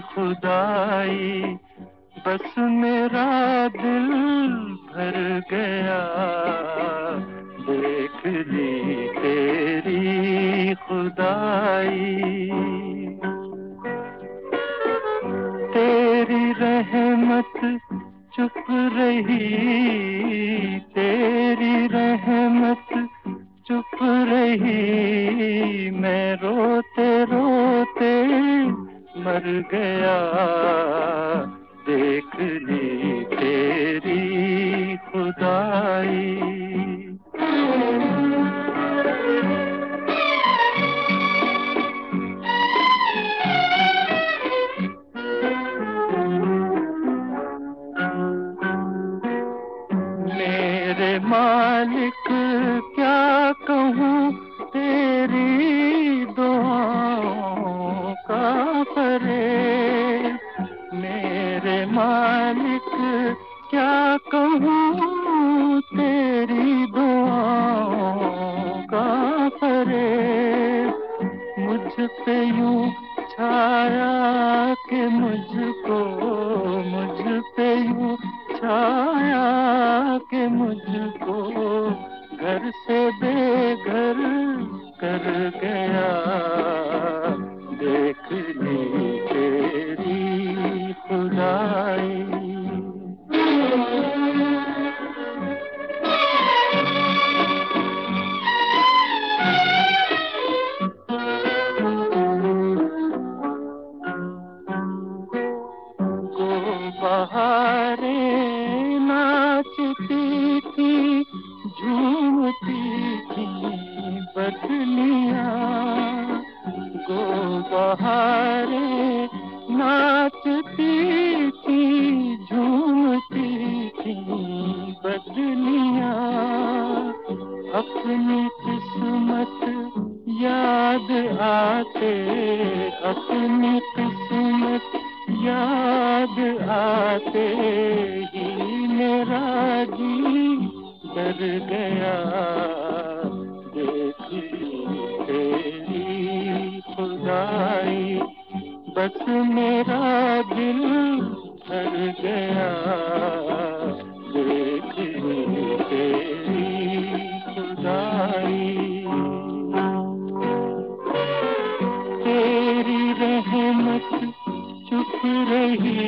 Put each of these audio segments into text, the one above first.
खुदाई, बस मेरा दिल भर गया। देख ली तेरी खुदाई। तेरी रहमत चुप रही, तेरी रहमत चुप रही। मैं रोते रोते मर गया। देख ली तेरी खुदाई। मेरे मालिक मालिक क्या कहूँ तेरी दुआओं का मुझ पे यूँ छाया के मुझको मुझ पे यूँ छाया के मुझको, घर से बेघर कर गया बहारे नाचती थी, झूमती थी बदलिया गो बहारे नाचती थी, झूमती थी बदलिया अपनी किस्मत याद आते, अपनी किस्मत याद आते ही मेरा जी डर गया। देखी तेरी खुदाई बस मेरा दिल भर गया। रही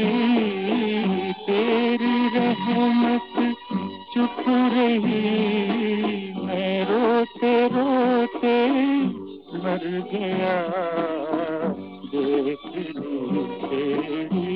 तेरी रहमत चुप रही मैं रोते रोते मर गया तेरी